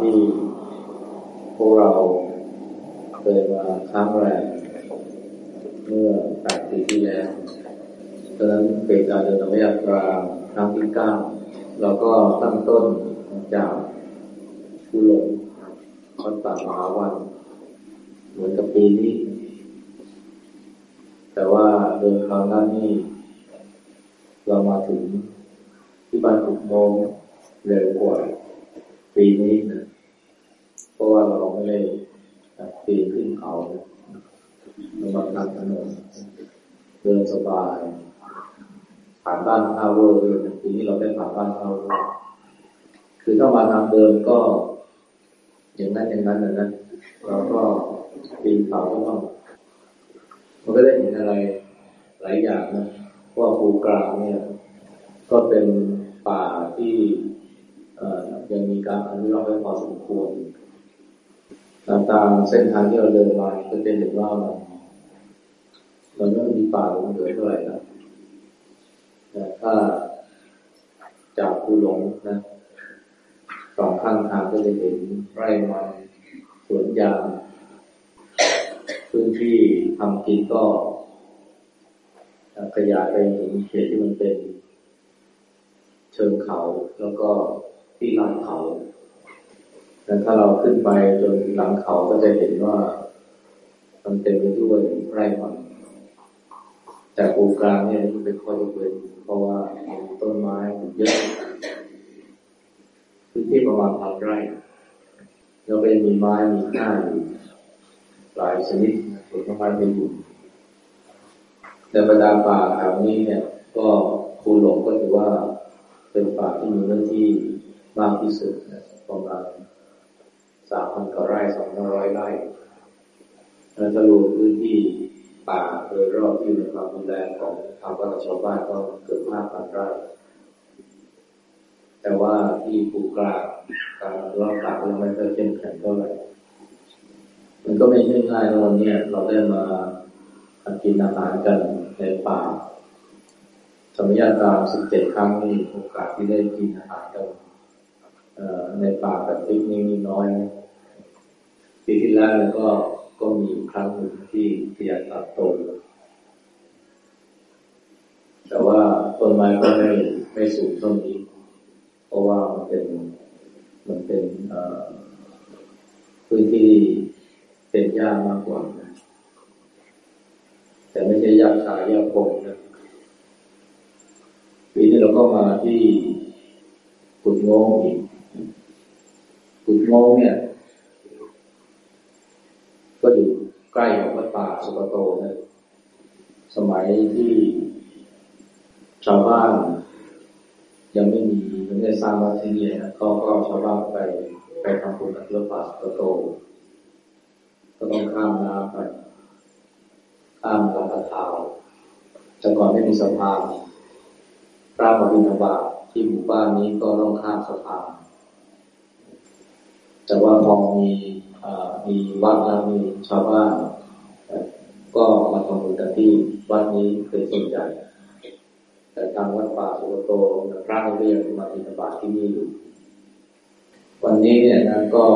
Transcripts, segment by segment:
ที่พวกเราเคยมาค้างแรมเมื่อแปดปีที่แล้วตอนนั้นเป็นการเดินอวิยตราครั้งที่เก้าเราก็ตั้งต้นจากผู้หลงคอนป่ามหาวัน เหมือนกับปีนี้ แต่ว่าเดินคราวนั้นนี่เรามาถึงที่บ้านหกโมงเร็วกว่าปีนี้นะ เพราะว่าเราไม่ได้ปีนขึ้นเขาเรามาทางถนนเดินสบาย ผ่านบ้านทาวเวอร์เลยปีนี้เราได้ผ่านบ้านทาวเวอร์คือถ้ามาทางเดิมก็ อย่างนั้นอย่างนั้นนะเราก็ปีนเขาก็ต้องมันก็ได้เห็นอะไรหลายอย่างนะว่าภูกลางเนี่ย ก็เป็นป่าที่ยังมีการอนุรักษ์ไว้พอสมควร ตามเส้นทางที่เราเดินมาก็จะเห็นว่ามันมันไม่มีป่าลงเหลือเท่าไหร่นะแต่ถ้าจากภูหลงนะสองข้างทางก็จะเห็นไร่มันสวนยางพื้นที่ทำกินก็ขยายไปถึงเขตที่มันเป็น เชิงเขาแล้วก็ที่ลานเขา แต่ถ้าเราขึ้นไปจนหลังเขาก็จะเห็นว่า มันเต็มไปด้วยไร่มันแต่ปูกลางเนี่ยมันเป็นข้อยกเว้นเพราะว่าต้นไม้เยอะพื้นที่ประมาณพันไร่ แล้วก็มีไม้มีข้าอยู่หลายชนิดผลไม้ไม่อยู่แต่บรรดาป่าแถวนี้เนี่ย ก็คูหลงก็ถือว่าเป็นป่าที่มีเนื้อที่มากที่สุดนะประมาณ สามพันกว่าไร่สองร้อยไร่แล้วถ้ารวมพื้นที่ป่าโดยรอบที่ในความดูแลของทางวัฒชาวบ้านก็เกือบห้าพันไร่ แต่ว่าที่ภูกลางการรอบป่ายังไม่ค่อยเข้มแข็งเท่าไหร่มันก็ไม่ใช่ง่ายนะวันนี้เราได้มากินอาหารกันในป่าสมัยตามสิบเจ็ดครั้งนี่โอกาสที่ได้กินอาหารกัน ในป่าแบบปิกนิกน้อยปีที่แล้วแล้วก็ก็มีครั้งหนึ่งที่เทียนตัดโตแต่ว่าต้นไม้ก็ไม่ไม่สูงเท่านี้ เพราะว่ามันเป็นมันเป็นพื้นที่เป็นหญ้ามากกว่านะแต่ไม่ใช่ยาขายาพงนะปีนี้เราก็มาที่กุดงงอีก กุดงงเนี่ย ก็อยู่ใกล้กับวัดป่าสุกโตนะสมัยที่ชาวบ้าน ยังไม่มีไม่ได้สร้างวัดที่นี่นะก็ก็ชาวบ้านไปไปทำบุญกับวัดป่าสุกโต ก็ต้องข้ามน้ำไปข้ามลำตะขาวแต่ก่อนไม่มีสะพานพระมาบิณฑบาตที่หมู่บ้านนี้ก็ต้องข้ามสะพาน แต่ว่าพอมีมีวัดแล้วมีชาวบ้านก็มาทำบุญกันที่วัดนี้เป็นส่วนใหญ่แต่ทางวัดป่าสุโตพระเรียนมาบิณฑบาตที่นี่อยู่ วันนี้เนี่ยนะก็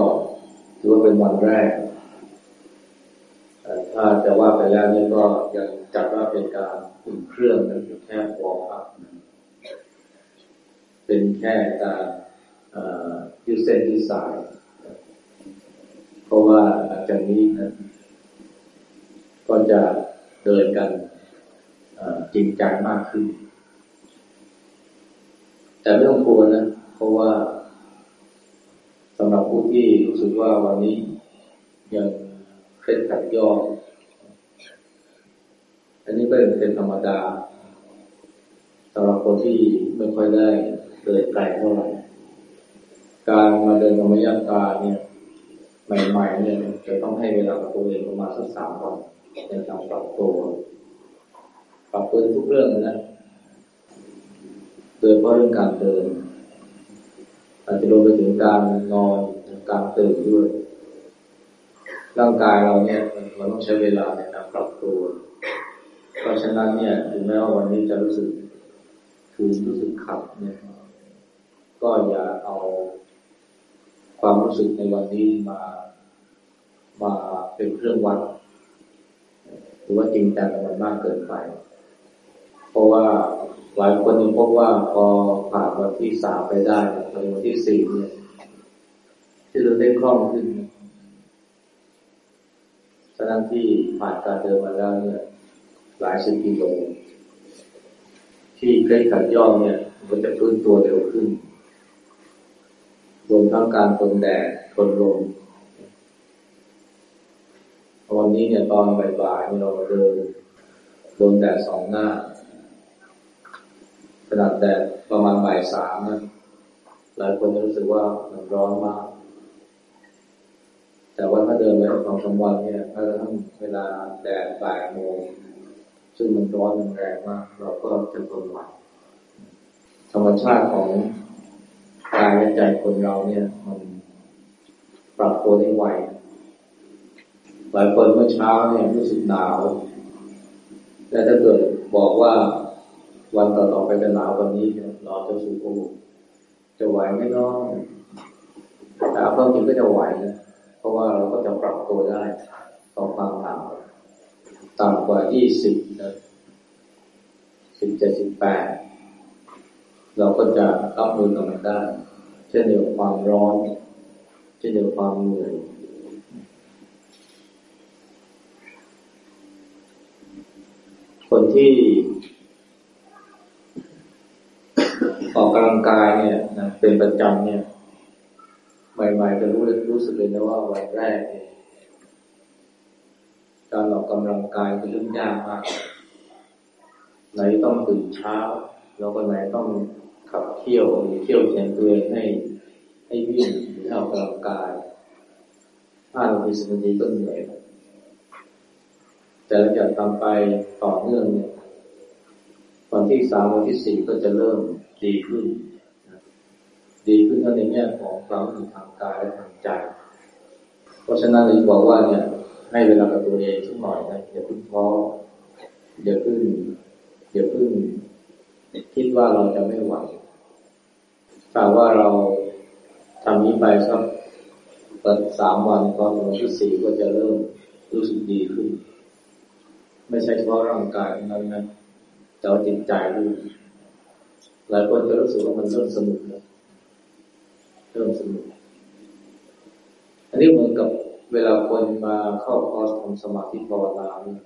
ถือว่าเป็นวันแรกถ้าจะว่าไปแล้วนี่ก็ยังจัดว่าเป็นการอุ่นเครื่องนั้นอยู่แค่วอร์มอัพเป็นแค่การยืดเส้นยืดสาย เพราะว่าหลังจากนี้นะก็จะเดินกันจริงจังมากขึ้น แต่ไม่ต้องกลัวนะ เพราะว่าสำหรับผู้ที่รู้สึกว่าวันนี้ยังเคล็ดขัดย่อ อันนี้ก็นเป็นธรรมดาสำหรับคนที่ไม่ค่อยได้เดินไกลเท่าไหร่ การมาเดินธรรมยาตาเนี่ย ใหม่ๆเนี่ยจะต้องให้เวลากับตัวเองประมาณสักสามวันในการปรับตัวปรับตัวทุกเรื่องนะโดยเฉพาะเรื่องการเดิน อาจจะรวมไปถึงการนอนการตื่นด้วย ร่างกายเราเนี่ยมันต้องใช้เวลาในการปรับตัว เพราะฉะนั้นเนี่ยถึงแม้ว่าวันนี้จะรู้สึกคือรู้สึกขับเนี่ยก็อย่าเอา ความรู้สึกในวันนี้มา มาเป็นเครื่องวัด หรือว่าจริงจังกับมันมากเกินไป เพราะว่าหลายคนยังพบว่าพอผ่านวันที่สามไปได้ไปวันที่สี่เนี่ยที่เราได้คล่องขึ้นทั้งที่ผ่านการเดินมาแล้วเนี่ย หลายสิบกิโลที่เคยขัดย่อเนี่ย มันจะพื้นตัวเร็วขึ้น รวมทั้งการทนแดดทนลมวันนี้เนี่ยตอนบ่ายๆเราเดินโดนแดดสองหน้าขนาดแดดประมาณบ่ายสามนะหลายคนจะรู้สึกว่ามันร้อนมาก แต่ว่าถ้าเดินไปสองสามวันเนี่ยถ้าทั้งเวลาแดดบ่ายโมง ซึ่งมันร้อนมันแรงมาก เราก็จะทนไหวธรรมชาติของ กายและใจคนเราเนี่ย มันปรับตัวได้ไวหลายคนเมื่อเช้าเนี่ยรู้สึกหนาวแต่ถ้าเกิดบอกว่าวันต่อๆไปจะหนาววันนี้เนี่ยเราจะสูโอ้จะไหวไหมน้องแต่ความจริงก็จะไหวนะเพราะว่าเราก็จะปรับตัวได้ต่อความหนาวต่ำกว่ายี่สิบนะสิบเจ็ดสิบแปด เราก็จะรับมือกับมันได้ เช่นเดียวความร้อน เช่นเดียวความเหนื่อยคนที่ออกกำลังกายเนี่ยนะเป็นประจำเนี่ยใหม่ๆจะรู้รู้สึกเลยนะว่าวันแรกการออกกำลังกายเป็นเรื่องยากมากไหนต้องตื่นเช้า แล้วก็ไหนต้อง ขับเที่ยวหรือเที่ยวเขียนตัวเองให้ให้วิ่งหรือออกกำลังกายห้านาทีสิบนาทีก็เหนื่อยแต่หลังจากทำไปต่อเนื่องเนี่ยวันที่สามวันที่สี่ก็จะเริ่มดีขึ้น ดีขึ้นทั้งในแง่ของความรู้ทางกายและทางใจ เพราะฉะนั้นเลยบอกว่าเนี่ย ให้เวลากับตัวเองสักหน่อยนะอย่าพึ่งท้ออย่าพึ่งอย่าพึ่งคิดว่าเราจะไม่ไหว ถ้าว่าเราทำนี้ไปสักสามวันพอวันที่สี่ก็จะเริ่มรู้สึกดีขึ้น ไม่ใช่เฉพาะร่างกายนั้นนะแต่ว่าจิตใจด้วยหลายคนจะรู้สึกว่ามันเริ่มสนุกแล้วเริ่มสนุกอันนี้เหมือนกับเวลาคนมาเข้าคอร์สทำสมาธิภาวนาเนี่ย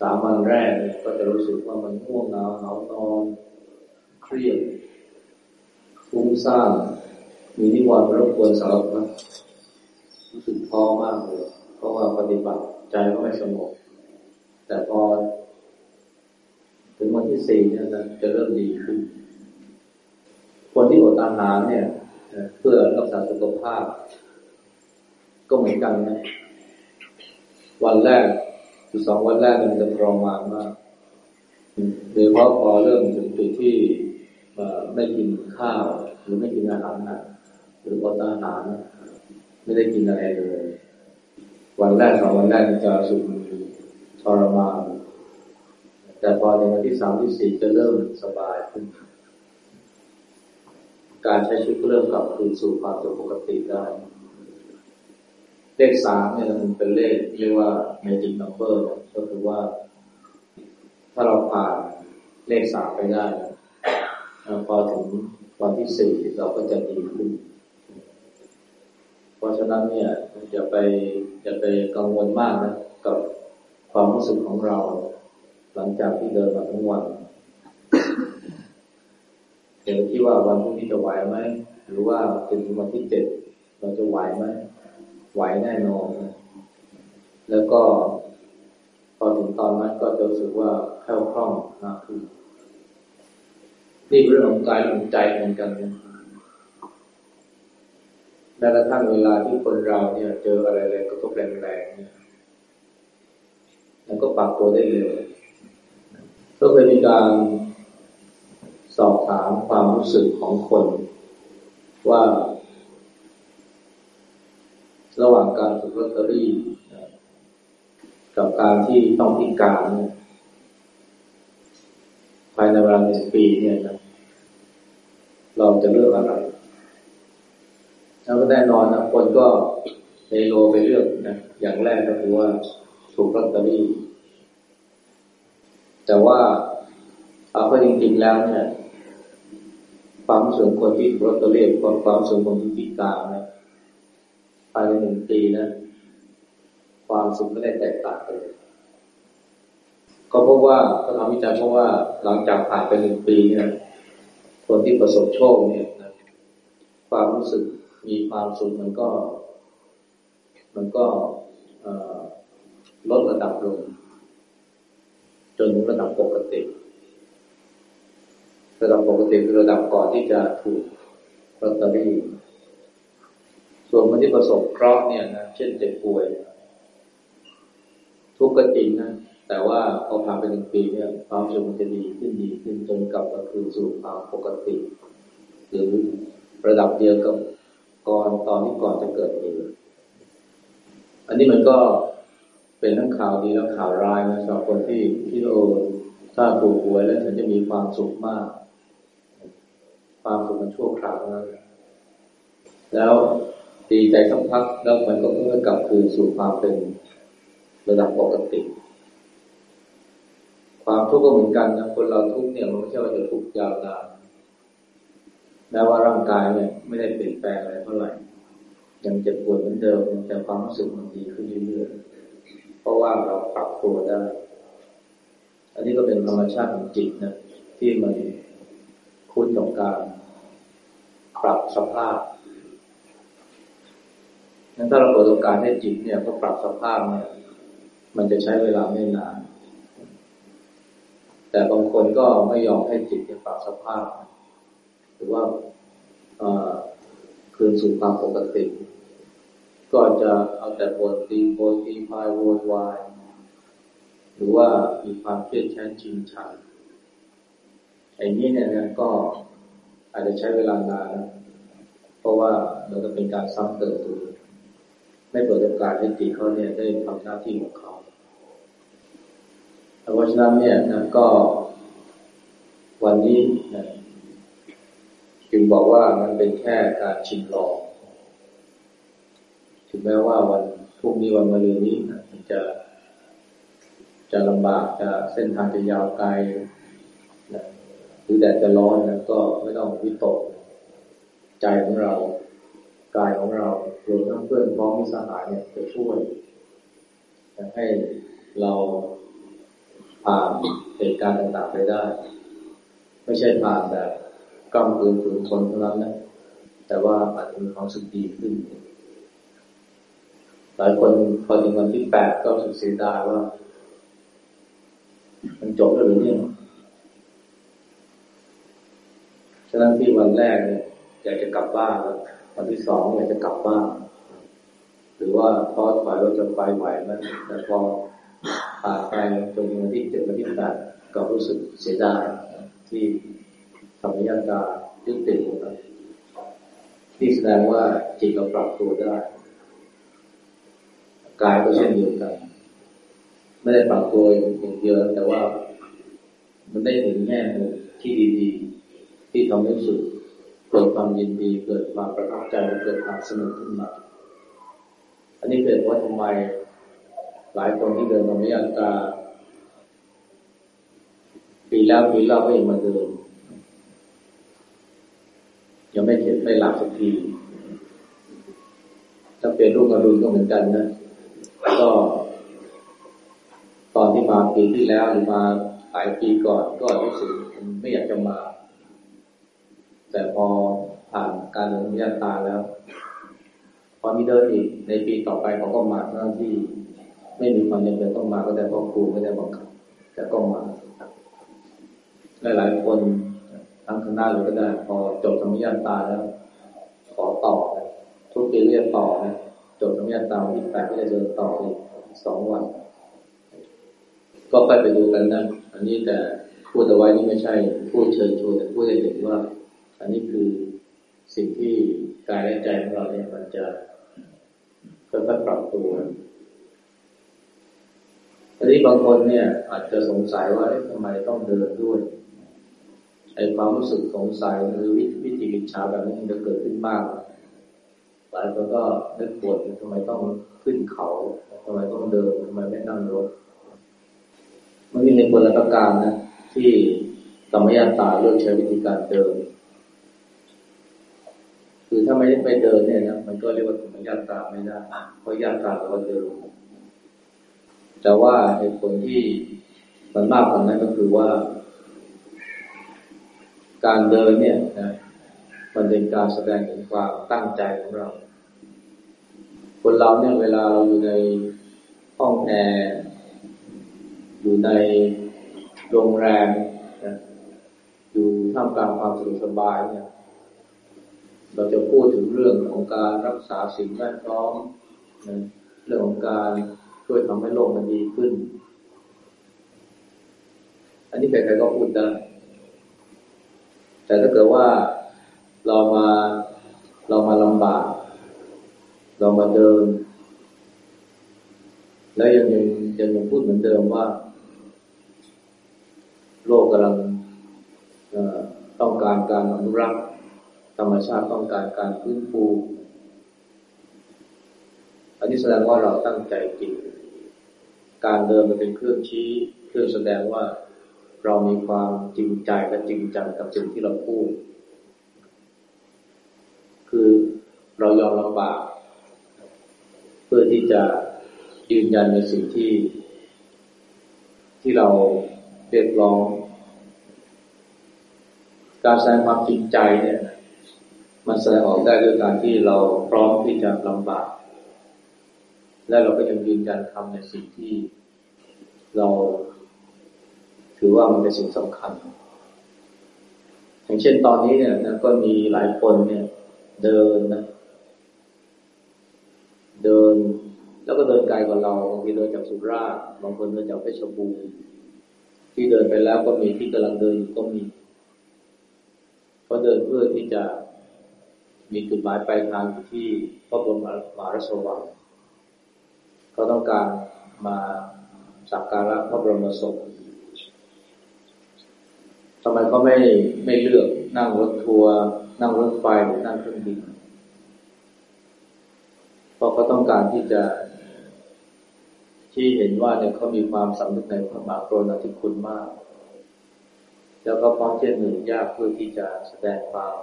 สามวันแรกเนี่ยก็จะรู้สึกว่ามันง่วงเหงาเหงานอนเครียด ฟุ้งซ่านมีนิวรณ์รบกวนสารพัดรู้สึกท้อมากเลยเพราะว่าปฏิบัติใจก็ไม่สงบแต่พอ ถึงวันที่สี่เนี่ยนะจะเริ่มดีขึ้น คนที่อดอาหารเนี่ย เพื่อรักษาสุขภาพ ก็เหมือนกันนะวันแรกคือสองวันแรกมันจะทรมานมากโดยเฉพาะพอเริ่มถึงจุดที่ ไม่กินข้าว หรือไม่กินอาหารหนักหรืออดอาหาร ไม่ได้กินอะไรเลย วันแรกสองวันแรกจะสุขทรมานแต่พอในวันที่สามที่สี่จะเริ่มสบายขึ้น การใช้ชีวิตเริ่มกลับคืนสู่ความปกติได้ เลขสามเนี่ยมันเป็นเลขเรียกว่า magic number ก็คือว่า ถ้าเราผ่านเลขสามไปได้ พอถึงวันที่สี่เราก็จะดีขึ้น เพราะฉะนั้นเนี่ยอย่าไปอย่าไปกังวลมากนะกับความรู้สึกของเรา หลังจากที่เดินมาทั้งวันเดี๋ยวที่ว่าวันพรุ่งนี้จะไหวไหมหรือว่าถึงวันที่เจ็ดเราจะไหวไหมไหวแน่นอนแล้วก็พอถึงตอนนั้นก็จะรู้สึกว่าแค่คล่องมากขึ้น นี่เรื่องของกายของใจเหมือนกันนะแม้กระทั่งเวลาที่คนเราเนี่ยเจออะไรอะไรก็ก็แรงๆเนี่ยแล้วก็ปรับตัวได้เร็วก็เคยมีการสอบถามความรู้สึกของคน ว่า ระหว่างการถูกลอตเตอรี่กับการที่ต้องพิการ ภายในเวลาหนึ่งปีเนี่ยนะ เราจะเลือกอะไรแล้วก็แน่นอนนะคนก็ในโลไปเลือกนะอย่างแรกก็คือว่าถูกลอตเตอรี่ แต่ว่าเอาเข้าจริงๆแล้วเนี่ยความสูงคนที่ถูกลอตเตอรี่กับความสูงคนที่พิการนะภายในหนึ่งปีนะความสุขไม่ได้แตกต่างกันเลยก็เพราะว่าก็ทำวิจัยเพราะว่าหลังจากผ่านไปหนึ่งปีเนี่ย คนที่ประสบโชคเนี่ยนะความรู้สึกมีความสุขมันก็ มันก็ลดระดับลง จนระดับปกติ ระดับปกติคือระดับก่อนที่จะถูกลอตเตอรี่ส่วนคนที่ประสบเคราะห์เนี่ยนะเช่นเจ็บป่วย ทุกข์ก็จริงนะ แต่ว่าพอผ่านไปหนึ่งปีเนี่ยความสุขมันจะดีขึ้นดีขึ้นจนกลับมาคืนสู่ความปกติ หรือระดับเดียวกับก่อนตอนที่ก่อนจะเกิดเหตุอันนี้มันก็เป็นทั้งข่าวดีและข่าวร้ายนะสำหรับคนที่ที่โอถ้าถูกหวยแล้วฉันจะมีความสุขมาก ความสุขมันชั่วคราวนั้นแล้วดีใจสักพักแล้วมันก็เพื่อกลับคืนสู่ความเป็นระดับปกติ ความทุกข์ก็เหมือนกันนะคนเราทุกข์เนี่ยมันไม่ใช่ว่าจะทุกข์ยาวนานแม้ว่าร่างกายเนี่ยไม่ได้เปลี่ยนแปลงอะไรเท่าไหร่ยังเจ็บปวดเหมือนเดิมแต่ความรู้สึกมันดีขึ้นเรื่อยๆเพราะว่าเราปรับตัวได้ อันนี้ก็เป็นธรรมชาติของจิตนะที่มันคุ้นกับการปรับสภาพงั้นถ้าเราเปิดโอกาสให้จิตเนี่ยก็ปรับสภาพเนี่ย มันจะใช้เวลาไม่นาน แต่บางคนก็ไม่ยอมให้จิตปรับสภาพ หรือว่าคืนสู่ความปกติ ก็จะเอาแต่ปวดตีโพตีพายโวยวายหรือว่ามีความเครียดแค้นชิงชังไอ้นี้เนี่ยก็อาจจะใช้เวลานานเพราะว่าเราจะเป็นการซ้ำเติมตัวไม่เปิดโอกาสให้จิตเขาเนี่ยได้ทำหน้าที่ของเขา เพราะฉะนั้นเนี่ยนะก็วันนี้นะจึงบอกว่ามันเป็นแค่การชิมลอง ถึงแม้ว่าวันพรุ่งนี้วันมะรืนนี้นะมันจะ จะลำบากจะเส้นทางจะยาวไกลนะหรือแดดจะร้อนนะก็ไม่ต้องวิตก ใจของเรากายของเรารวมทั้งเพื่อนพ้องมิสหายเนี่ยจะช่วยให้เรา ผ่านเหตุการณ์ต่างๆไปได้ ไม่ใช่ผ่านแบบกำปืนฝืนทนเท่านั้นนะแต่ว่าอาจจะมีความสุขดีขึ้น หลายคนพอถึงวันที่แปดก็สุดเสียดายว่า มันจบแล้วหรือเนี่ยฉะนั้นที่วันแรกเนี่ยอยากจะกลับบ้านแล้ววันที่สองอยากจะกลับบ้านหรือว่าท้อถอยเราจะไปไหวไหมแต่พอ ผ่าไปจนวันที่เจ็ดวันที่แปดก็รู้สึกเสียดายที่ธรรมยากายุติลงแล้วที่แสดงว่าจิตเราปรับตัวได้กายก็เช่นเดียวกัน ไม่ได้ปรับตัวอย่างเดียวแต่ว่า มันได้ถึงแง่ที่ดีๆ ที่ทำให้สุดเกิดความยินดีเกิดความประทับใจเกิดความสนุกขึ้นมา อันนี้เป็นว่าทำไม หลายคนที่เดินมาไม่ยันตาปีแล้วปีเล่าก็ยังมาเดิน ยังไม่เข็ดไม่หลับสักทีถ้าเป็นรูปกระดุนก็เหมือนกันนะก็ตอนที่มาปีที่แล้วหรือมาหลายปีก่อนก็รู้สึกไม่อยากจะมา แต่พอผ่านการเดินมิยาตาแล้ว พอมีเดินอีกในปีต่อไปเขาก็มาหน้าที่ ไม่มีความจำเป็นต้องมาก็ได้เพราะครูไม่ได้บังคับแต่ก็มาหลายๆคนทั้งคณะเลยก็ได้ พอจบธรรมยานตาแล้ว ขอต่อ ทุกปีเรียนต่อนะจบธรรมยานตาที่แปดก็จะเดินต่ออีกสองวัน ก็ไปไปดูกันนะ อันนี้แต่พูดเอาไว้นี่ไม่ใช่ พูดเชิญชวนแต่พูดให้เห็นว่า อันนี้คือสิ่งที่กายและใจของเราเนี่ยมันจะค่อยๆปรับตัว ทีนี้บางคนเนี่ย อาจจะสงสัยว่าทำไมต้องเดินด้วยไอ้ความรู้สึกสงสัยหรือวิวิจิกิจฉาแบบนี้มันจะเกิดขึ้นมากหลายคนก็นึกปวดทำไมต้องขึ้นเขาทำไมต้องเดินทำไมไม่นั่งรถมันมีเหตุผลหลายประการนะที่ธรรมยาตาเลือกใช้วิธีการเดิน คือถ้าไม่ได้ไปเดินเนี่ยนะมันก็เรียกว่าธรรมยาตาไม่ได้เพราะยาตาเราเดิน แต่ว่าเหตุผลที่มันมากกว่านั้นก็คือว่า การเดินเนี่ยนะมันเป็นการแสดงถึงความตั้งใจของเรา คนเราเนี่ยเวลาเราอยู่ในห้องแอร์อยู่ในโรงแรมนะอยู่ท่ามกลางความสะดวกสบายเนี่ยเราจะพูดถึงเรื่องของการรักษาสิ่งแวดล้อมนะเรื่องของการ ช่วยทำให้โลกมันดีขึ้น อันนี้ใครๆก็พูดได้ แต่ถ้าเกิดว่าเรามาเรามาลำบาก เรามาเดิน แล้วยังยังยังยังพูดเหมือนเดิมว่า โลกกำลังต้องการการอนุรักษ์ ธรรมชาติต้องการการฟื้นฟูอันนี้แสดงว่าเราตั้งใจจริง การเดินมันเป็นเครื่องชี้เครื่องแสดงว่าเรามีความจริงใจและจริงจังกับสิ่งที่เราพูด คือเรายอมลำบาก เพื่อที่จะยืนยันในสิ่งที่ ที่เราเรียกร้อง การแสดงความจริงใจเนี่ย มันแสดงออกได้ด้วยการที่เราพร้อมที่จะลำบาก และเราก็ยังยืนยันทำในสิ่งที่เราถือว่ามันเป็นสิ่งสำคัญ อย่างเช่นตอนนี้เนี่ยนะก็มีหลายคนเนี่ย เดินนะ เดิน แล้วก็เดินไกลกว่าเราบางทีเดินจากสุราษฎร์บางคนเดินจากเพชรบูรณ์ที่เดินไปแล้วก็มีที่กำลังเดินอยู่ก็มีก็เดินเพื่อที่จะมีจุดหมายปลายทางอยู่ที่พระบรมมหาราชวัง เขาต้องการมาสักการะพระบรมศพทำไมเขาไม่ไม่เลือกนั่งรถทัวร์นั่งรถไฟหรือนั่งเครื่องบินเพราะเขาต้องการที่จะ ที่เห็นว่าเนี่ยเขามีความสำนึกในพระมหากรุณาธิคุณมาก แล้วก็พร้อมเช่นหนึ่งยากเพื่อที่จะแสดงความ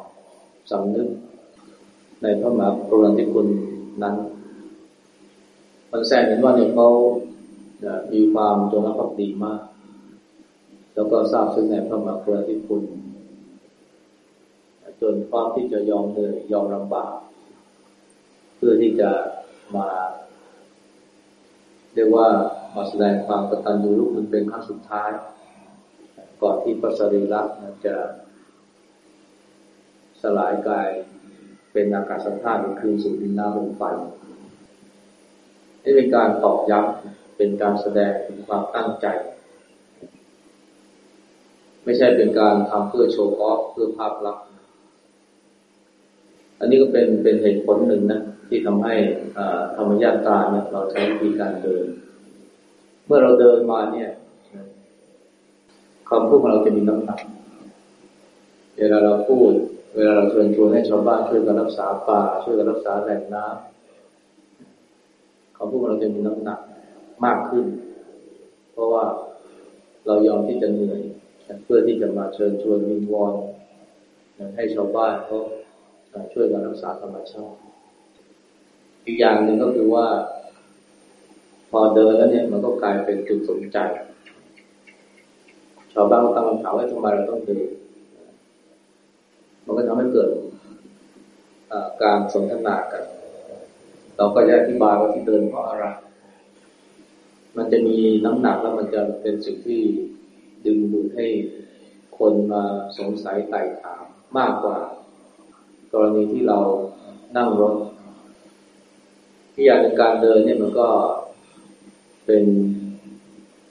สำนึกในพระมหากรุณาธิคุณนั้น มันแสดงเห็นว่าเนี่ยเขามีความจงรักภักดีมาก แล้วก็ทราบซึ้งในพระมหากรุณาธิคุณ จนความที่จะยอมเหนื่อยยอมลำบาก เพื่อที่จะมาเรียกว่ามาแสดงความกตัญญูรู้คุณเป็นครั้งสุดท้าย ก่อนที่พระสรีระจะสลายกายเป็นอากาศธาตุคืนสู่ดินน้ำลมไฟ นี่เป็นการตอกย้ำเป็นการแสดงถึงความตั้งใจ ไม่ใช่เป็นการทำเพื่อโชว์ออฟเพื่อภาพลักษณ์อันนี้ก็เป็นเป็นเหตุผลหนึ่งนะที่ทำให้ธรรมญาตาเนี่ยเราใช้วิธีการเดิน เมื่อเราเดินมาเนี่ยคำพูดของเราจะมีน้ำหนักเวลาเราพูด เวลาเราเชิญชวนให้ชาวบ้านช่วยกันรักษาป่าช่วยกันรักษาแหล่งน้ำ คำพูดของเราจะมีน้ำหนักมากขึ้น เพราะว่าเรายอมที่จะเหนื่อยเพื่อที่จะมาเชิญชวนวิงวอนให้ชาวบ้านเขาช่วยกันรักษาธรรมชาติอีกอย่างหนึ่งก็คือว่า พอเดินแล้วเนี่ยมันก็กลายเป็นจุดสนใจ ชาวบ้านก็ตั้งคำถามว่าทำไมเราต้องเดินมันก็ทำให้เกิดการสนทนากัน เราก็จะอธิบายว่าที่เดินเพราะอะไร มันจะมีน้ำหนักแล้วมันจะเป็นสิ่งที่ดึงดูดให้คนมาสงสัยไต่ถามมากกว่า กรณีที่เรานั่งรถ ที่อย่างการเดินเนี่ยมันก็เป็น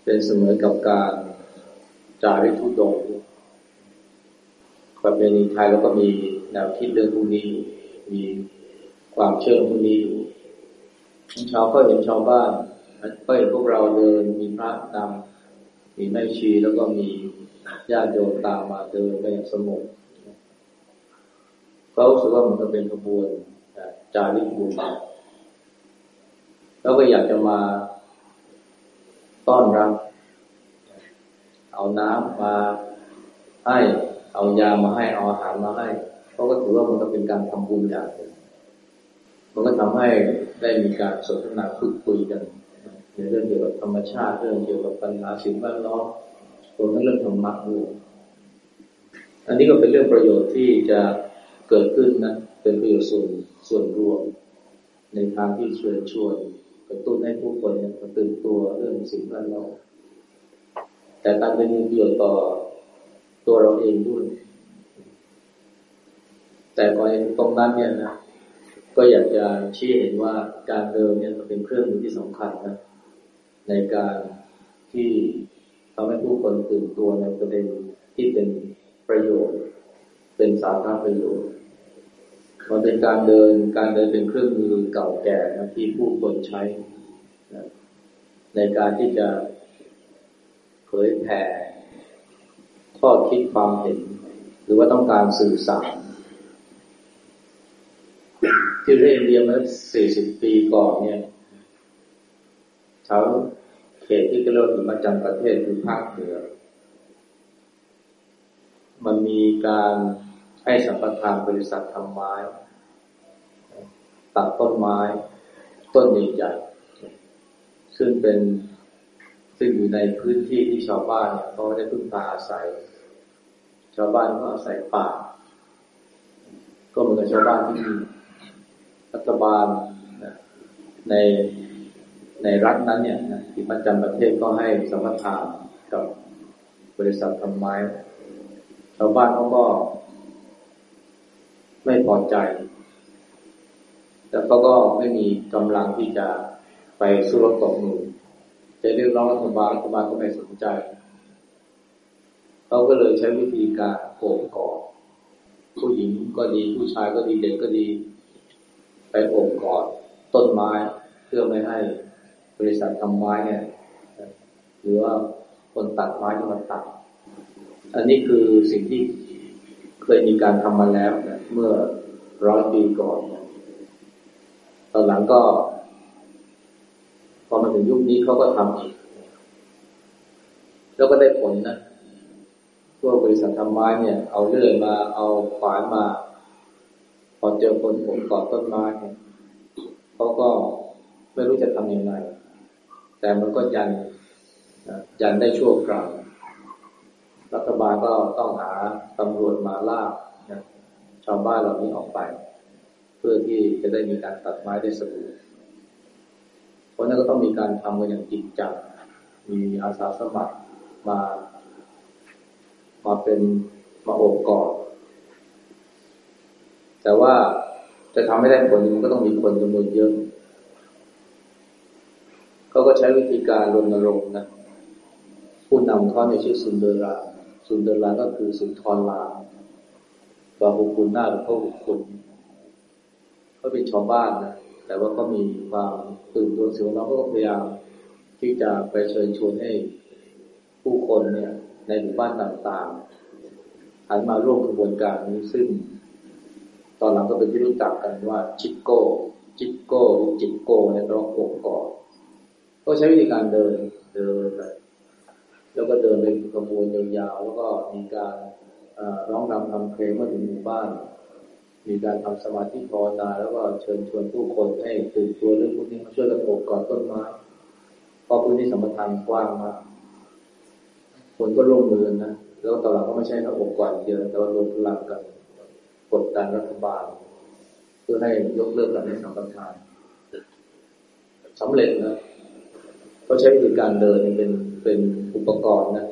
เป็นเสมือนกับการจาริกทุดงประเพณีไทยแล้วก็มีแนวคิดเรื่องพวกนี้มีความเชื่อพวกนี้อยู่ ชาวก็เห็นชาวบ้านก็เห็นพวกเราเดินมีพระนำมีแม่ชีแล้วก็มีญาติโยมตามมาเดินไปอย่างสงบเขาสึกว่ามันก็เป็นขบวนจาริกบุญแล้วก็อยากจะมาต้อนรับ เอาน้ำมาให้ เอายามาให้ เอาอาหารมาให้เขาก็ถือว่ามันก็เป็นการทำบุญอย่างหนึ่ง มันก็ทำให้ได้มีการสนทนาพูดคุยกันในเรื่องเกี่ยวกับธรรมชาติ เรื่องเกี่ยวกับปัญหาสิ่งแวดล้อมรวมทั้งเรื่องธรรมะด้วยอันนี้ก็เป็นเรื่องประโยชน์ที่จะเกิดขึ้นนะเป็นประโยชน์ส่วนส่วนรวม ในทางที่เชิญชวนกระตุ้นให้ผู้คนเนี่ยตื่นตัวเรื่องสิ่งแวดล้อมแต่การเป็นประโยชน์ต่อตัวเราเองด้วย แต่ก่อนตรงนั้นเนี่ยนะ ก็อยากจะชี้เห็นว่าการเดินเนี่ยเป็นเครื่องมือที่สำคัญนะในการที่ทำให้ผู้คนตื่นตัวในประเด็นที่เป็นประโยชน์ เป็นสาธารณประโยชน์มันเป็นการเดินการเดินเป็นเครื่องมือเก่าแก่นะที่ผู้คนใช้นะในการที่จะเผยแผ่ข้อคิดความเห็น หรือว่าต้องการสื่อสาร ที่เรียนเรียนมาสี่สิบปีก่อนเนี่ยชาวเขตที่เรียกว่ามาจังประเทศคือภาคเหนือ มันมีการให้สัมปทานบริษัททำไม้ ตัดต้นไม้ ต้นใหญ่ๆซึ่งเป็นซึ่งอยู่ในพื้นที่ที่ชาวบ้านเขาได้พึ่งพาอาศัย ชาวบ้านก็อาศัยป่า ก็เหมือนกับชาวบ้านที่ รัฐบาลในในรัฐนั้นเนี่ยที่ประจำประเทศก็ให้สัมปทานกับบริษัททำไม้ชาวบ้านเขาก็ไม่พอใจแต่เขาก็ไม่มีกำลังที่จะไปสู้รบตบมือจะเรียกร้องรัฐบาลรัฐบาลก็ไม่สนใจ เขาก็เลยใช้วิธีการโอบกอผู้หญิงก็ดีผู้ชายก็ดีเด็กก็ดี ไปโอบกอดต้นไม้เพื่อไม่ให้บริษัททำไม้เนี่ยหรือว่าคนตัดไม้ที่มาตัด อันนี้คือสิ่งที่เคยมีการทำมาแล้วนะเมื่อร้อยปีก่อนนะตอนหลังก็ พอมาถึงยุคนี้เขาก็ทำอีก แล้วก็ได้ผลนะพวกบริษัททำไม้เนี่ย เอาเลื่อยมาเอาขวานมา อเจอคนผมกอดต้นไม้เนี่ยเขาก็ไม่รู้จะทำยังไง แต่มันก็ยันยันได้ชั่วคราวรัฐบาลก็ต้องหาตำรวจมาล่าชาวบ้านเหล่านี้ออกไป เพื่อที่จะได้มีการตัดไม้ได้สะดวกเพราะนั้นก็ต้องมีการทำกันอย่างจริงจังมีอาสาสมัครมา มาเป็นมาโอบกอด แต่ว่าจะทำให้ได้ผลมันก็ต้องมีคนจำนวนเยอะ เขาก็ใช้วิธีการรณรงค์นะ ผู้นำเขาในชื่อสุนเดราสุนเดราก็คือสุนทรลาบาหุคุณหน้าหรือพระหุคุณเขาเป็นชาวบ้านนะ แต่ว่าก็มีความตื่นตัวเสียงเราก็พยายามที่จะไปเชิญชวนให้ผู้คนเนี่ย ในหมู่บ้านต่างๆหันมาร่วมกระบวนการนี้ซึ่ง อนหลังก็เป็นที่รู้จักกันว่าจิโก้จิโก้หรือจิโก้เนี่ยเราโกกอก็ใช้วิธีการเดินเดินไปแล้วก็เดินเป็นขบวนยาวๆแล้วก็มีการร้องรำทำเพลงเมื่อถึงหมู่บ้าน มีการทำสมาธิภาวนาแล้วก็เชิญชวนผู้คนให้ตื่นตัวเรื่องพวกนี้มาช่วยกันโอบกอดต้นไม้เพราะพื้นที่สมทานกว้างมากคนก็ร่วมมือนะแล้วตอนหลังก็ไม่ใช่แค่อบกอดเดียวแต่ว่ารวมพลังกัน กดดันรัฐบาล เพื่อให้ยกเลิกการให้สัมปทานสำเร็จนะเขาใช้วิธีการเดินเป็นเป็นอุปกรณ์นะ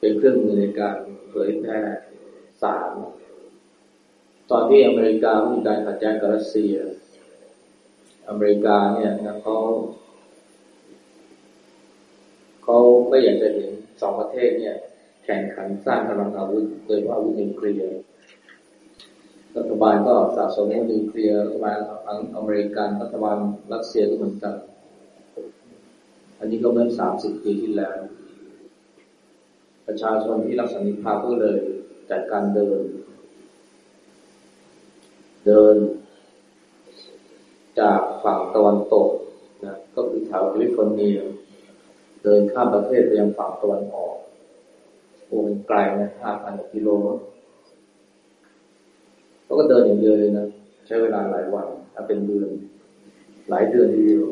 เป็นเครื่องมือในการเผยแพร่สารตอนที่อเมริกามีการขัดแย้งกับรัสเซีย อเมริกาเนี่ยนะเขาเขาไม่อยากจะเห็นสองประเทศเนี่ย แข่งขันสร้างพลังอาวุธโดยเฉพาะอาวุธนิวเคลียร์ รัฐบาลก็สะสมอาวุธนิวเคลียร์รัฐบาลอเมริกันรัฐบาลรัสเซียก็เหมือนกัน อันนี้ก็เมื่อสามสิบปีที่แล้ว ประชาชนที่รักสันติภาพก็เลยจัดการเดิน เดิน จากฝั่งตะวันตกนะก็คือแถวแคลิฟอร์เนีย เดินข้ามประเทศไปยังฝั่งตะวันออกโอ้เป็นไกลนะห้าพันกิโลเขาก็เดินอย่างเดียวเลยนะใช้เวลาหลายวันถ้าเป็นเดือน หลายเดือนทีเดียว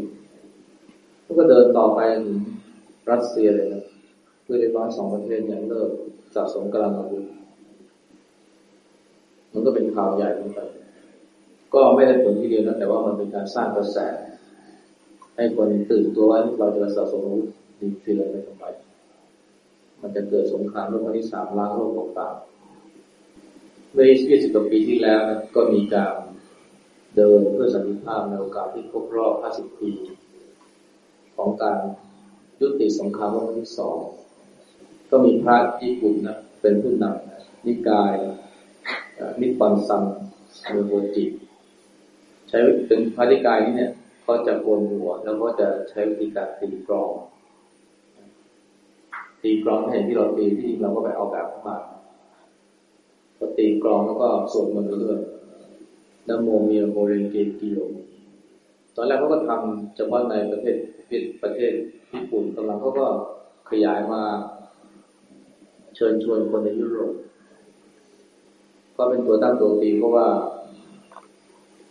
เขาก็เดินต่อไปถึงรัสเซียเลยนะเพื่อได้ร้อยสองประเทศเนี่ยเลิกสะสมกำลังอาวุธมันก็เป็นข่าวใหญ่เหมือนกันก็ไม่ได้ผลทีเดียวนะแต่ว่ามันเป็นการสร้างกระแสให้คนตื่นตัวว่าเราจะสะสมอาวุธนิวเคลียร์ไปทำไมมันจะเกิดสงครามโลกครั้งที่สามล้างโลกเปล่า เมื่อ20กว่าปีที่แล้วนะก็มีการเดินเพื่อสันติภาพในโอกาสที่ครบรอบ 50 ปี ของการยุติสงครามโลกครั้งที่สองก็มีพระญี่ปุ่นนะเป็นผู้นำนิกายนิปปอนซัมเมโฮจิใช้เป็นพระนิกายนี้เนี่ยก็จะโกนหัวแล้วก็จะใช้วิธีการตีกลองตีกลองเห็นที่เราตีที่เราก็ไปเอาแบบมา ตีกลองแล้วก็สวดมนต์ไปด้วย南無妙法蓮華経ตอนแรกเขาก็ทำเฉพาะในประเทศประเทศญี่ปุ่นกำลังเขาก็ขยายมาเชิญชวนคนในยุโรป ก็เป็นตัวตั้งตัวตีเพราะว่า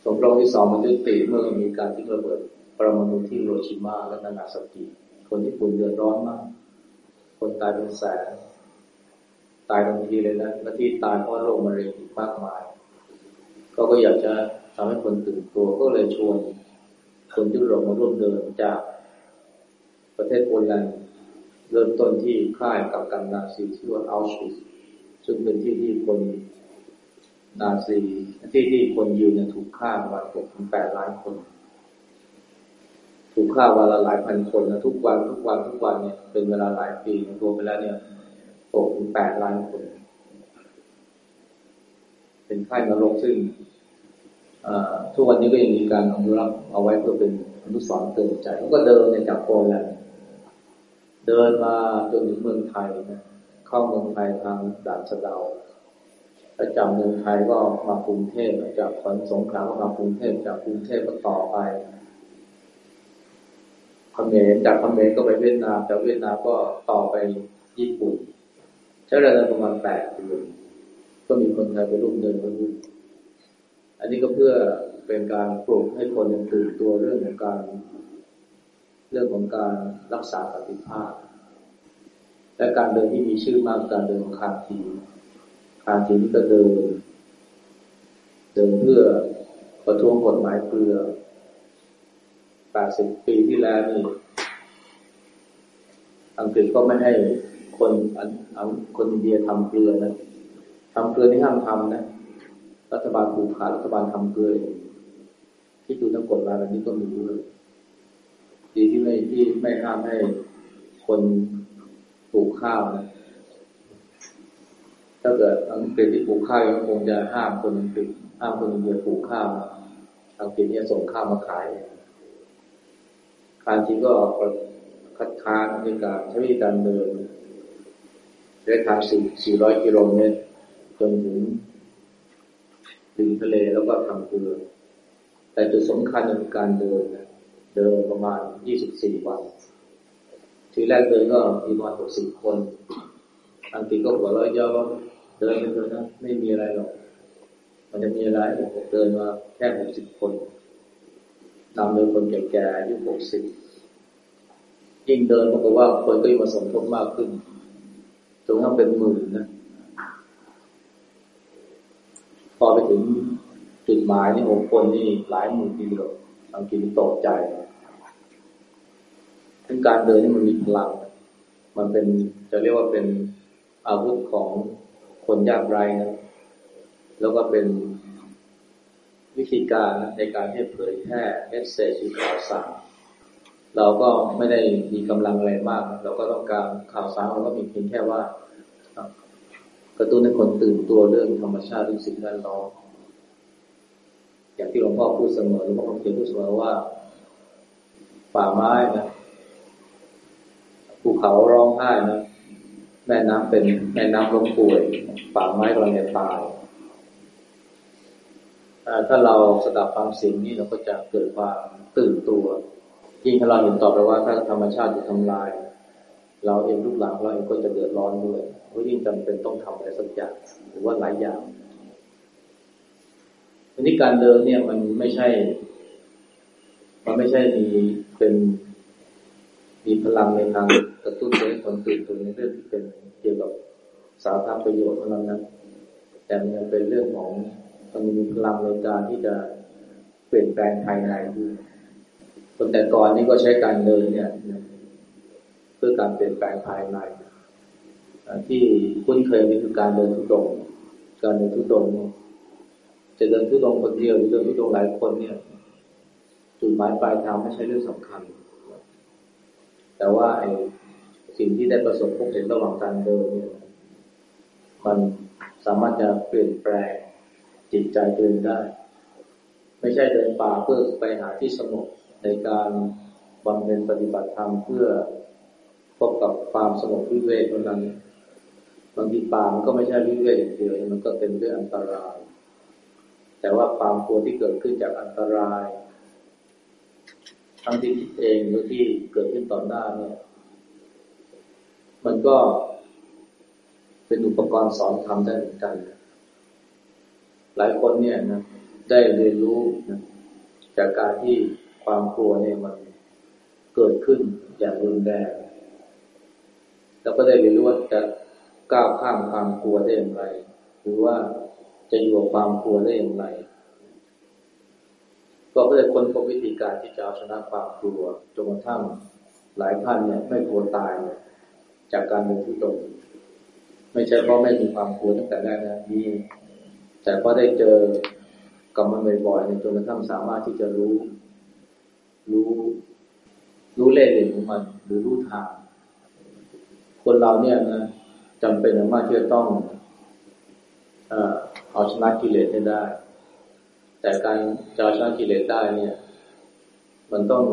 สงครามที่สองมันยุติเมื่อมีการทิ้งระเบิดปรมาณูที่โรชิมาและนานาสกิคนญี่ปุ่นเดือดร้อนมาก คนตายเป็นแสน ตายทันทีเลยนะและที่ตายเพราะโรคมะเร็งอีกมากมาย ก็ก็อยากจะทำให้คนตื่นตัวก็เลยชวนคนยุโรปมาร่วมเดินจากประเทศโปแลนด์เริ่มต้นที่ค่ายกับกันนาซีชื่อว่าอัลชูสซึ่งเป็นที่ที่คนนาซีที่ที่คนยูเนี่ยถูกฆ่าประมาณหกถึงแปดล้านคน ถูกฆ่าวันละหลายพันคนนะทุกวันทุกวันทุกวันเนี่ยเป็นเวลาหลายปีรวมไปแล้วเนี่ย กถึงแปดล้านคน เป็นค่ายนรกซึ่งทุกวันนี้ก็ยังมีการอนุรักษ์เอาไว้เพื่อเป็นอนุสรณ์เตือนใจ แล้วก็เดินในจากโปแลนด์เดินมาจนถึงเมืองไทยนะเข้าเมืองไทยทางด่านสะเดาประจำเมืองไทยก็มากรุงเทพจากขอนสงขลาก็มากรุงเทพจากกรุงเทพก็ต่อไปเขมรจากเขมรก็ไปเวียดนามจากเวียดนามก็ต่อไปญี่ปุ่น ใช้เวลาประมาณแปดเดือนก็มีคนไทยไปร่วมเดินมาด้วยอันนี้ก็เพื่อเป็นการปลุกให้คนตื่นตัวเรื่องของการ เรื่องของการรักษาสันติภาพและการเดินที่มีชื่อมากการเดินของคาทีทาทีนี้ก็เดิน เดินเพื่อประท้วงกฎหมายเกลือ80 ปีที่แล้วนี่อังกฤษก็ไม่ให้ คนอันคนอินเดียทำเกลือนะทำเกลือที่ห้ามทำนะ รัฐบาลผูกขาดรัฐบาลทำเกลือที่ดูทั้งกฎหมายแบบนี้ก็มีด้วยดีที่ไม่ที่ไม่ห้ามให้คนปลูกข้าวนะถ้าเกิดอังกฤษที่ปลูกข้าวยังคงจะห้ามคนอังกฤษห้ามคนอินเดียปลูกข้าวอังกฤษเนี่ยส่งข้าวมาขายการจริงก็คัดค้านในการใช้วิธีการเดิน ระยะทาง 400 กิโลเมตรจนถึงถึงทะเลแล้วก็ทำเรือ แต่จุดสำคัญในการเดิน เดินประมาณ 24 วัน ทีแรกเดินก็มีประมาณ60 คนอังกฤษก็หัวเราะย่อว่าเดินไปเถอะนะไม่มีอะไรหรอก มันจะมีอะไรผมเดินมาแค่หกสิบคนนำโดยคนแก่ๆอายุหกสิบยิ่งเดินปรากฏว่าคนก็ยิ่งมาสมทบมากขึ้น จนทั้งเป็นหมื่นนะ พอไปถึงจุดหมายนี่โอ้คนนี่หลายหมื่นทีเดียวอังกฤษตกใจทั้งการเดินนี่มันมีพลัง มันเป็นจะเรียกว่าเป็นอาวุธของคนยากไร้นะแล้วก็เป็นวิธีการในการที่เผยแพร่เมสเซจหรือข่าวสาร เราก็ไม่ได้มีกำลังอะไรมาก เราก็ต้องการข่าวสารเราก็มีเพียงแค่ว่า กระตุ้นให้คนตื่นตัวเรื่องธรรมชาติเรื่องสิ่งแวดล้อมอย่างที่หลวงพ่อพูดเสมอหลวงพ่อเขียนพูดเสมอว่า ป่าไม้นะภูเขาร้องไห้นะแม่น้ำเป็นแม่น้ำล้มป่วย ป่าไม้กำลังจะตายถ้าเราสดับฟังเสียงนี้เราก็จะเกิดความตื่นตัว ยิ่งถ้าเราเห็นต่อไปว่าถ้าธรรมชาติจะทำลาย เราเองลูกหลานเราเองก็จะเดือดร้อนด้วยเพราะยิ่งจำเป็นต้องทำอะไรสักอย่างหรือว่าหลายอย่างทีนี้การเดินเนี่ยมันไม่ใช่ มันไม่ใช่มีเป็นมีพลังในทางกระตุ้นให้คนตื่นตัวในเรื่องที่เป็นเกี่ยวกับสาธารณประโยชน์เท่านั้นนะแต่มันเป็นเรื่องของมันมีพลังในการที่จะเปลี่ยนแปลงภายในด้วย คนแต่ก่อนนี่ก็ใช้การเดินเนี่ยเพื่อการเปลี่ยนแปลงภายในที่คุ้นเคยนี่คือการเดินทุดงการเดินทุดงเนี่ยจะเดินทุดงคนเดียวหรือเดินทุดงหลายคนเนี่ยจุดหมายปลายทางไม่ใช่เรื่องสำคัญ แต่ว่าไอ้สิ่งที่ได้ประสบพบเห็นระหว่างการเดินเนี่ยมันสามารถจะเปลี่ยนแปลงจิตใจตัวเองได้ ไม่ใช่เดินป่าเพื่อไปหาที่สงบ ในการบำเพ็ญปฏิบัติธรรมเพื่อพบกับความสงบวิเวกเท่านั้นบางทีป่ามันก็ไม่ใช่วิเวกอย่างเดียวมันก็เป็นเรื่องอันตราย แต่ว่าความกลัวที่เกิดขึ้นจากอันตราย ทั้งที่คิดเองหรือที่เกิดขึ้นต่อหน้าเนี่ย มันก็เป็นอุปกรณ์สอนทำได้เหมือนกัน หลายคนเนี่ยนะได้เรียนรู้นะจากการที่ ความกลัวเนี่ยมันเกิดขึ้นอย่างรุนแรงแล้วก็ได้เรียนรู้ว่าจะก้าวข้ามความกลัวได้อย่างไร หรือว่าจะอยู่กับความกลัวได้อย่างไรก็ได้ค้นพบวิธีการที่จะเอาชนะความกลัวจนกระทั่งหลายท่านเนี่ยไม่กลัวตายจากการเดินทุดงไม่ใช่เพราะไม่มีความกลัวตั้งแต่แรกนะมีแต่เพราะได้เจอกับมันบ่อยๆจนกระทั่งสามารถที่จะรู้ รู้ รู้เล่ห์เหลี่ยมของมัน หรือรู้ทาง คนเราเนี่ยนะจำเป็นมากที่จะต้องเอาชนะกิเลสให้ได้ แต่การจะเอาชนะกิเลสได้เนี่ย มันต้อง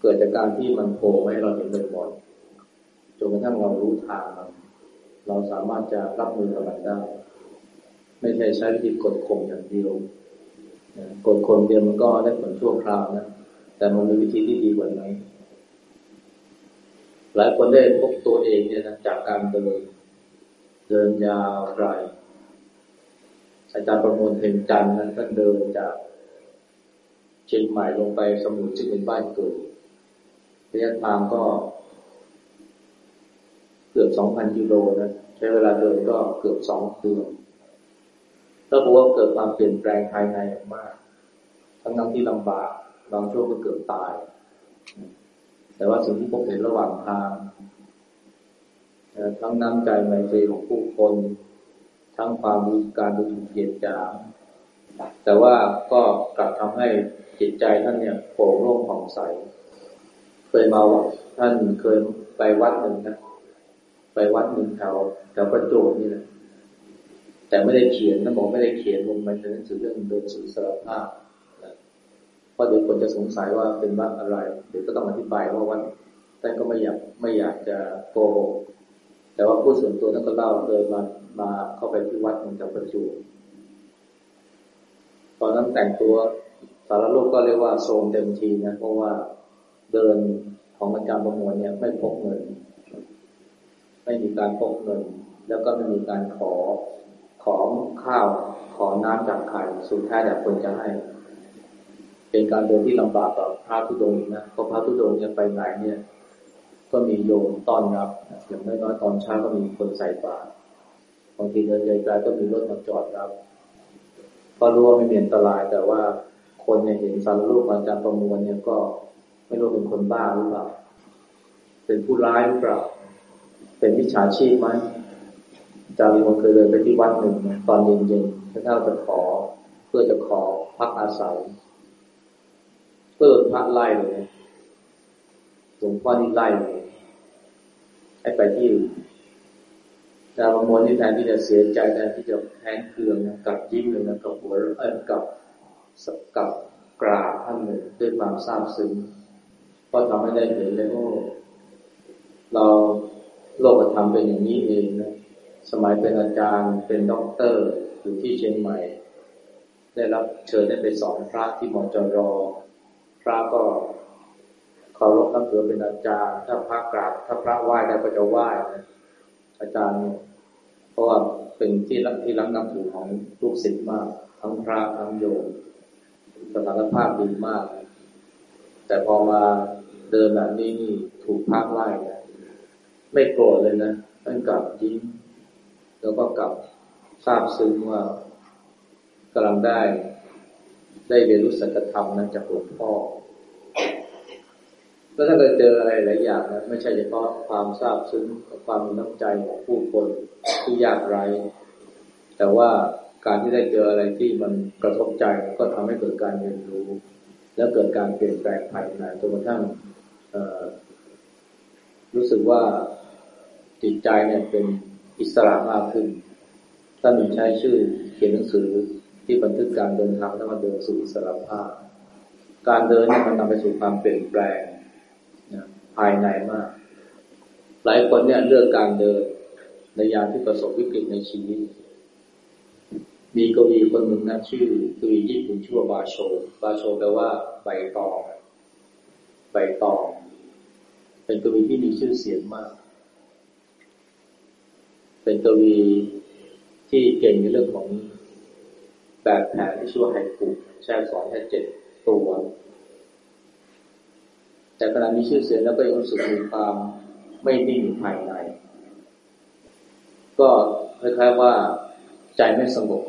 เกิดจากการที่มันโผล่ให้เราเห็นบ่อยๆจนกระทั่งเรารู้ทางมันเราสามารถจะรับมือกับมันได้ ไม่ใช่ใช้วิธีกดข่มอย่างเดียวกดข่มเดียวมันก็ได้ผลชั่วคราวนะ แต่มันมีวิธีที่ดีกว่านั้น หลายคนได้พบตัวเองเนี่ยนะจากการเดินเดินยาวไกลอาจารย์ประมวลเพลงจันทร์นั้นท่านเดินจากเชียงใหม่ลงไปสมุทรซึ่งเป็นบ้านเกิดระยะทางก็ เกือบสองพันกิโลนะใช้เวลาเดินก็เกือบสองเดือนแล้วบว่าเกิดความเปลี่ยนแปลงภายในมาก ทั้งนั้นที่ลำบาก บางช่วงก็เกือบตาย แต่ว่าสิ่งที่พบเห็นระหว่างทางทั้งน้ำใจไมตรีของผู้คน ทั้งความมีการดูถูกเหยียดหยามแต่ว่าก็กลับทำให้จิตใจท่านเนี่ยโปร่งโล่งผ่องใส เคยมาท่านเคยไปวัดหนึ่งนะไปวัดหนึ่งแถวแถวประจวบนี่แหละแต่ไม่ได้เขียนนะบอกไม่ได้เขียนลงไปในหนังสือเรื่องโดยสื่อสารภาพ ราะเดี๋ยวคนจะสงสัยว่าเป็นวัดอะไร เดี๋ยวก็ต้องอธิบายว่าวัดแต่ก็ไม่อยากไม่อยากจะโกหกแต่ว่าผู้ส่วนตัวท่านก็เล่าเดินมามาเข้าไปที่วัดของจัประจวบตอนนั้นแต่งตัวสารโลกก็เรียกว่าโซมเต็มทีนะเพราะว่าเดินของอาจารย์ประมวลเนี่ยไม่พกเงิน ไม่มีการพกเงิน แล้วก็ไม่มีการขอของข้าวขอน้ำจากใครสุดท้ายแต่คนจะให้ เป็นการเดินที่ลำบากต่อพระทุดงนะเพราะพระทุดงเนี่ยไปไหนเนี่ย ก็มีโยมต้อนรับอย่างน้อยๆตอนเช้าก็มีคนใส่บาตรบางทีเดินไกลๆก็มีรถมาจอดรับก็รู้ว่าไม่มีอันตราย แต่ว่าคนเนี่ยเห็นสารรูปอาจารย์ประมวลเนี่ยก็ไม่รู้เป็นคนบ้าหรือเปล่าเป็นผู้ร้ายหรือเปล่า เป็นวิชาชีพไหมอาจารย์มีคนเคยเดินไปที่วัดหนึ่งตอนเย็นๆถ้าจะขอเพื่อจะขอพักอาศัย เพื่อพระไล่เลยหลวงพ่อนี่ไล่เลยให้ไปที่อาจารย์ประมวลนี่แทนที่จะเสียใจแทนที่จะแพ้เคืองนะกับยิ้มเลยนะกับหัวเออกับกับกราบท่านเลยด้วยความซาบซึ้งเพราะทำให้ได้เห็นเลยว่าเราโลกธรรมเป็นอย่างนี้เองนะสมัยเป็นอาจารย์เป็นด็อกเตอร์อยู่ที่เชียงใหม่ ได้รับเชิญได้ไปสอนพระที่มอจรอ พระก็เคารพนับถือเป็นอาจารย์ ถ้าพระกราบถ้าพระไหว้ได้ก็จะไหว้นะอาจารย์ เพราะว่าเป็นที่รักที่รักนับถือของลูกศิษย์มาก ทั้งพระทั้งโยมสถานภาพดีมาก แต่พอมาเดินแบบนี้นี่ถูกพระไล่นะไม่โกรธเลยนะท่านกลับยิ้มแล้วก็กลับทราบซึ้งว่ากำลังได้ ได้เรียนรู้สัจธรรมนั้นจากหลวงพ่อแล้วถ้าเราเจออะไรหลายอย่างนะไม่ใช่เฉพาะความทราบซึ้งความมีน้ำใจของผู้คนที่ยากไร้ แต่ว่าการที่ได้เจออะไรที่มันกระทบใจก็ทำให้เกิดการเรียนรู้ แล้วเกิดการเปลี่ยนแปลงภายในจนกระทั่งรู้สึกว่าจิตใจเนี่ยเป็นอิสระมากขึ้นท่านใช้ชื่อเขียนหนังสือ ที่บันทึกการเดินทางแล้วมาเดินสู่อิสรภาพ การเดินเนี่ยมันนำไปสู่ความเปลี่ยนแปลงนะภายในมาก หลายคนเนี่ยเลือกการเดินในยามที่ประสบวิกฤตในชีวิต มีกวีคนหนึ่งนะชื่อกวีญี่ปุ่นชื่อว่าบาโช บาโชแปลว่าใบตอง ใบตอง เป็นกวีที่มีชื่อเสียงมาก เป็นกวีที่เก่งในเรื่องของ แบบแผนที่ชื่อว่าไฮฟูแช่สองแค่เจ็ดตัว แต่ขณะมีชื่อเสียงแล้วก็ยังรู้สึกมีความไม่นิ่งภายใน ก็คล้ายๆว่าใจไม่สงบ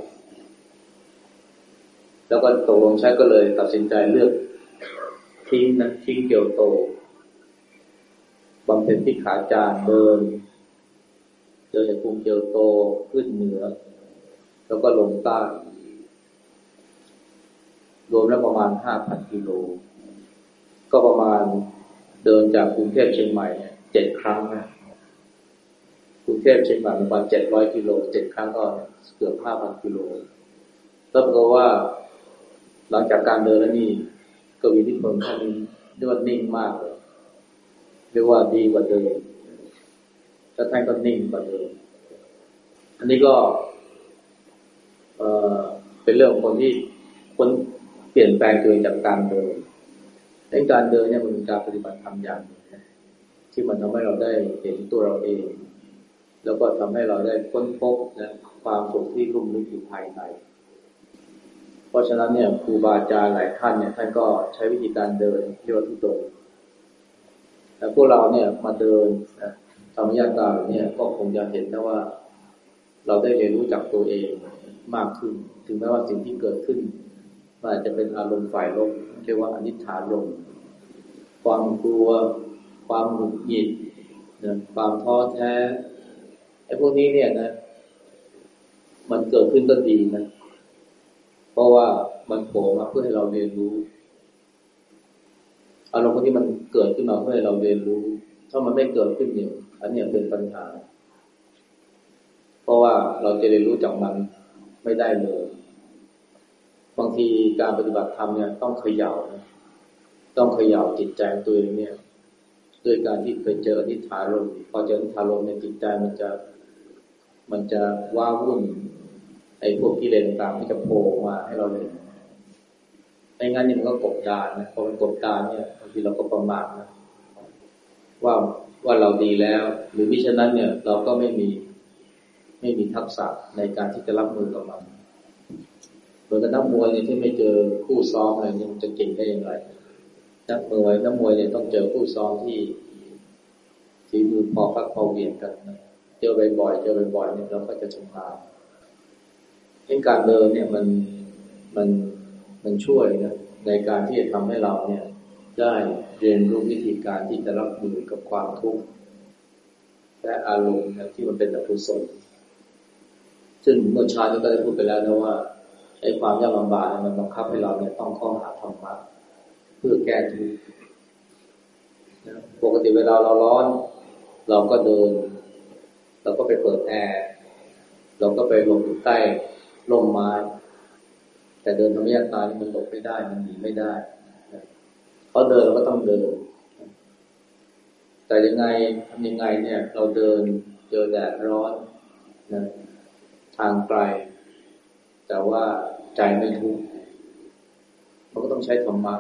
แล้วก็ตกลงใช้ก็เลยตัดสินใจเลือกทิ้งนะทิ้งเกียวโตบำเพ็ญที่ขาจารเดินเดินจากกรุงเกียวโตขึ้นเหนือ แล้วก็ลงใต้ รวมแล้วประมาณห้าพันกิโล ก็ประมาณเดินจากกรุงเทพเชียงใหม่เจ็ดครั้งนะกรุงเทพเชียงใหม่ประมาณเจ็ดร้อยกิโลเจ็ดครั้งก็เกือบห้าพันกิโลก็แปลว่าหลังจากการเดินแล้วนี่กวีที่คนท่านนี้เรียกว่านิ่งมากเลยเรียกว่าดีกว่าเดิมแล้วท่านก็นิ่งกว่าเดิมอันนี้ก็ เออเป็นเรื่องของคนที่คน เปลี่ยนแปลงตัวเองจากการเดินในการเดินเนี่ยมันเป็นการปฏิบัติธรรมอย่างนึงนะที่มันทำให้เราได้เห็นตัวเราเอง แล้วก็ทำให้เราได้ค้นพบนะความสุขที่รุ่มลึกอยู่ภายใน เพราะฉะนั้นเนี่ยครูบาอาจารย์หลายท่านเนี่ยท่านก็ใช้วิธีการเดินเยกว่าทุดงแต่พวกเราเนี่ยมาเดินนะธรรมยาตาเนี่ยก็คงจะเห็นนะว่า เราได้เรียนรู้จักตัวเองมากขึ้น ถึงแม้ว่าสิ่งที่เกิดขึ้น มันอาจจะเป็นอารมณ์ฝ่ายลบเรียกว่าอนิจฐานลมความกลัว ความหงุดหงิดนะความท้อแท้ไอ้พวกนี้เนี่ยนะ มันเกิดขึ้นก็ดีนะ เพราะว่ามันโผล่มาเพื่อให้เราเรียนรู้ อารมณ์พวกนี้มันเกิดขึ้นมาเพื่อให้เราเรียนรู้ ถ้ามันไม่เกิดขึ้นเนี่ยอันนี้เป็นปัญหา เพราะว่าเราจะเรียนรู้จากมันไม่ได้เลย บางทีการปฏิบัติธรรมเนี่ยต้องเขย่านะต้องเขย่าจิตใจตัวเองเนี่ยด้วยการที่เคยเจออนิธารมพอเจออนิธารมในจิตใจมันจะ มันจะว้าวุ่นไอ้พวกกิเลสต่างที่จะโผล่มาให้เราเห็นไอ้งั้นนี่มันก็กดดานนะพอมันกดดานเนี่ยบางทีเราก็ประมาทนะว่าว่าเราดีแล้ว หรือมิฉะนั้นเนี่ย เราก็ไม่มีไม่มีทักษะในการที่จะรับมือกับมัน เหมือนกับนักมวยเนี่ยที่ไม่เจอคู่ซ้อมอะไรเนี่ยจะเก่งได้อย่างไรนักมวยนักมวยเนี่ยต้องเจอคู่ซ้อมที่ฝีมือพอพักพอเวียนกันนะเจอบ่อยๆเจอบ่อยๆเนี่ยเราก็จะชำนาญเรื่องการเดินเนี่ยมันมันมันช่วยนะในการที่จะทำให้เราเนี่ยได้เรียนรู้วิธีการที่จะรับมือกับความทุกข์และอารมณ์ที่มันเป็นอกุศลซึ่งเมื่อชาติก็ได้พูดไปแล้วนะว่า ไอ้ความยากลำบากมันบังคับให้เราเนี่ยต้องข้อหาธรรมะเพื่อแก้ทุกข์ปกติเวลาเราร้อน เราก็เดิน เราก็ไปเปิดแอร์เราก็ไปลงอยู่ใต้ร่มไม้แต่เดินธรรมยาตานี่มันหลบไม่ได้มันหนีไม่ได้เพราะเดินเราก็ต้องเดิน แต่ยังไงทำยังไงเนี่ย เราเดินเจอแดดร้อนนะทางไกล แต่ว่าใจไม่ทุกข์มันก็ต้องใช้ธรรมะ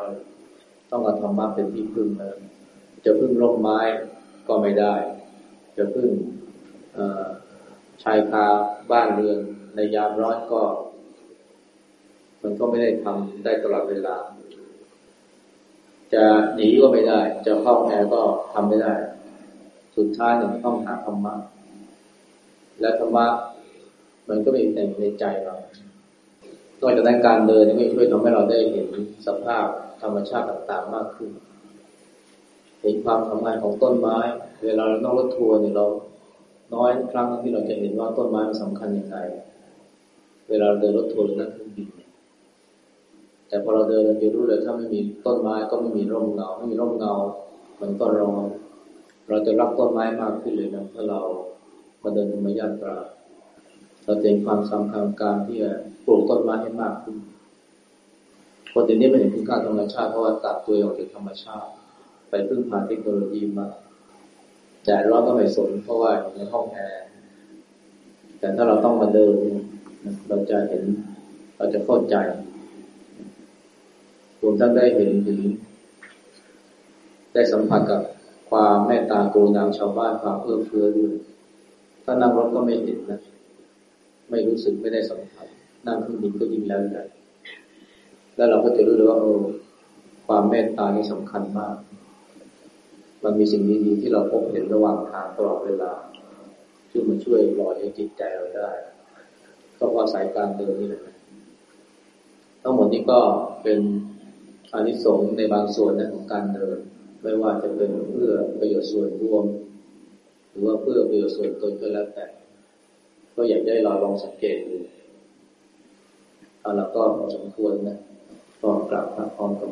ต้องเอาธรรมะเป็นที่พึ่งนะจะพึ่งร่มไม้ก็ไม่ได้ จะพึ่งชายคาบ้านเรือนในยามร้อนก็ มันก็ไม่ได้ทำได้ตลอดเวลา จะหนีก็ไม่ได้ จะเข้าแอร์ก็ทำไม่ได้ สุดท้ายเนี่ยต้องหาธรรมะและธรรมะมันก็มีแต่ในใจเรา นอกจากนั้นการเดินนี่ช่วยทำให้เราได้เห็นสภาพธรรมชาติต่างๆมากขึ้น เห็นความทำงานของต้นไม้ เวลาเรานั่งรถทัวร์เนี่ยเรา น้อยครั้งที่เราจะเห็นว่าต้นไม้มันสำคัญยังไง เวลาเราเดินรถทัวร์หรือนั่งเครื่องบินแต่พอเราเดินเราจะรู้เลยถ้าไม่มีต้นไม้ก็ไม่มีร่มเงาไม่มีร่มเงา มันก็ร้อนเราจะรักต้นไม้มากขึ้นเลยนะถ้าเรามาเดินธรรมยาตรา เราเห็นความสำคัญการที่จะปลูกต้นไม้ให้มากขึ้นคนตีนี้ไม่เห็นคุณค่าธรรมชาติเพราะว่าตัดตัวออกจากธรรมชาติ ไปพึ่งพาเทคโนโลยีมาแดดร้อนก็ไม่สนเพราะว่าอยู่ในห้องแอร์แต่ถ้าเราต้องมาเดินเราจะเห็นเราจะเข้าใจรวมทั้งได้เห็นถึงได้สัมผัสกับความแม่ตากรุณาชาวบ้านความเอื้อเฟื้อด้วยถ้านั่งรถก็ไม่เห็นนะ ไม่รู้สึกไม่ได้สัมผัสนั่งเครื่องบินก็ยิ่งแล้วใหญ่แล้วเราก็จะรู้เลยว่าโอ้ความเมตตานี่สำคัญมาก มันมีสิ่งดีๆที่เราพบเห็นระหว่างทางตลอดเวลาที่มันช่วยหล่อเลี้ยงจิตใจเราได้ก็เพราะสายการเดินนี่แหละทั้งหมดนี้ก็เป็นอานิสงส์ในบางส่วนนะของการเดิน ไม่ว่าจะเป็นเพื่อประโยชน์ส่วนรวม หรือว่าเพื่อประโยชน์ส่วนตนก็แล้วแต่ ก็อยากได้เราลองสังเกตดูเอาแล้วก็สมควรนะก็กลับพระพร้อมกัน